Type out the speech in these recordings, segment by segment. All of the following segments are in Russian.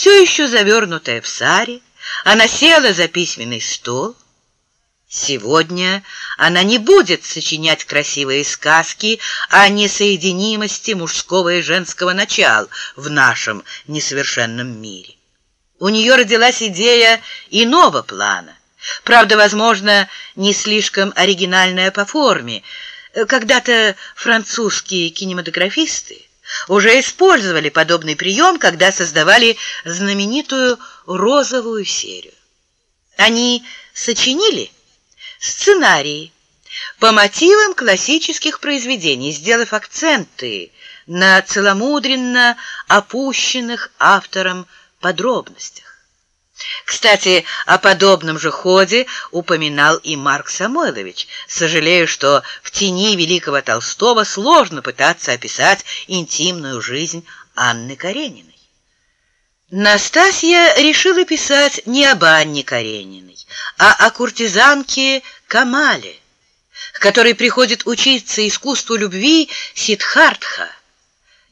Все еще завернутая в саре, она села за письменный стол. Сегодня она не будет сочинять красивые сказки о несоединимости мужского и женского начал в нашем несовершенном мире. У нее родилась идея иного плана. Правда, возможно, не слишком оригинальная по форме. Когда-то французские кинематографисты уже использовали подобный прием, когда создавали знаменитую розовую серию. Они сочинили сценарии по мотивам классических произведений, сделав акценты на целомудренно опущенных автором подробностях. Кстати, о подобном же ходе упоминал и Марк Самойлович. Сожалею, что в тени великого Толстого сложно пытаться описать интимную жизнь Анны Карениной. Настасья решила писать не об Анне Карениной, а о куртизанке Камале, которой приходит учиться искусству любви Сидхартха,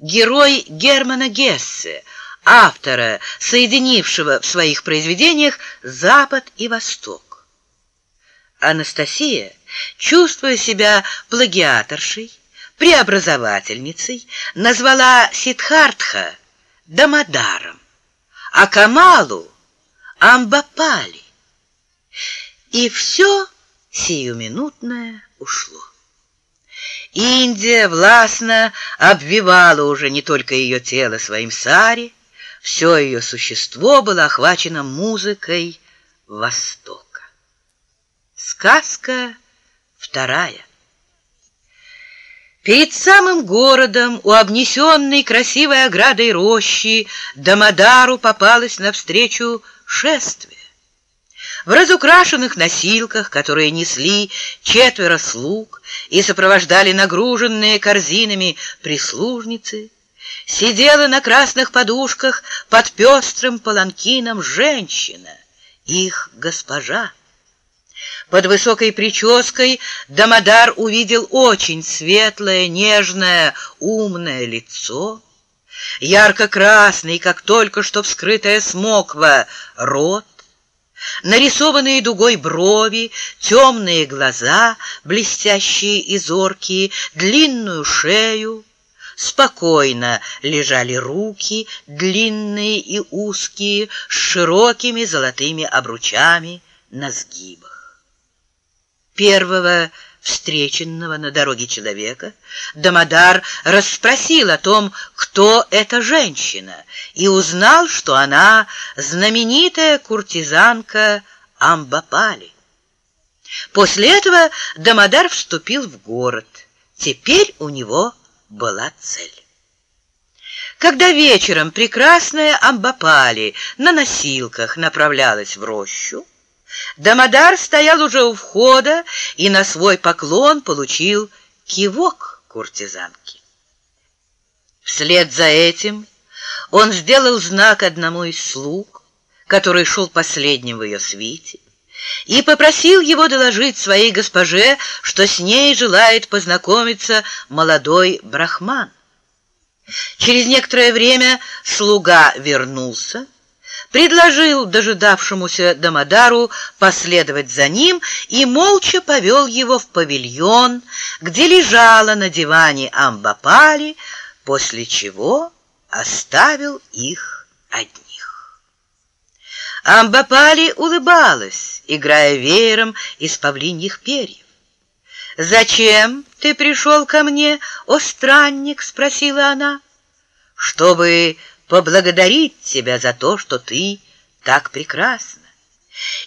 герой Германа Гессе, автора, соединившего в своих произведениях Запад и Восток. Анастасия, чувствуя себя плагиаторшей, преобразовательницей, назвала Сидхартха Дамадаром, а Камалу Амбапали. И все сиюминутное ушло. Индия властно обвивала уже не только ее тело своим сари, все ее существо было охвачено музыкой Востока. Сказка вторая. Перед самым городом, у обнесенной красивой оградой рощи, Дамадару попалось навстречу шествие. В разукрашенных носилках, которые несли четверо слуг и сопровождали нагруженные корзинами прислужницы, сидела на красных подушках под пестрым паланкином женщина, их госпожа. Под высокой прической Дамодар увидел очень светлое, нежное, умное лицо, ярко-красный, как только что вскрытая смоква, рот, нарисованные дугой брови, темные глаза, блестящие и зоркие, длинную шею, спокойно лежали руки, длинные и узкие, с широкими золотыми обручами на сгибах. Первого встреченного на дороге человека, Дамодар расспросил о том, кто эта женщина, и узнал, что она знаменитая куртизанка Амбапали. После этого Дамодар вступил в город. Теперь у него была цель. Когда вечером прекрасная Амбапали на носилках направлялась в рощу, Дамодар стоял уже у входа и на свой поклон получил кивок куртизанки. Вслед за этим он сделал знак одному из слуг, который шел последним в ее свите, и попросил его доложить своей госпоже, что с ней желает познакомиться молодой брахман. Через некоторое время слуга вернулся, предложил дожидавшемуся Дамадару последовать за ним и молча повел его в павильон, где лежала на диване Амбапали, после чего оставил их одних. Амбапали улыбалась, играя веером из павлиньих перьев. «Зачем ты пришел ко мне, о странник?» — спросила она. «Чтобы поблагодарить тебя за то, что ты так прекрасна.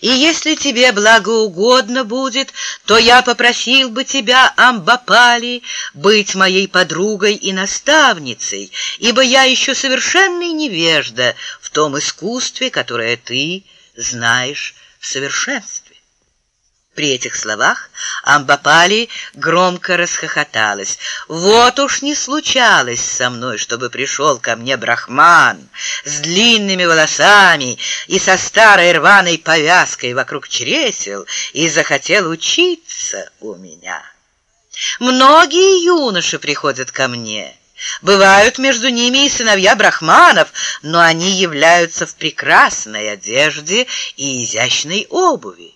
И если тебе благоугодно будет, то я попросил бы тебя, Амбапали, быть моей подругой и наставницей, ибо я еще совершенный невежда том искусстве, которое ты знаешь в совершенстве. При этих словах Амбапали громко расхохоталась. «Вот уж не случалось со мной, чтобы пришел ко мне брахман с длинными волосами и со старой рваной повязкой вокруг чресел и захотел учиться у меня. Многие юноши приходят ко мне» Бывают между ними и сыновья брахманов, но они являются в прекрасной одежде и изящной обуви.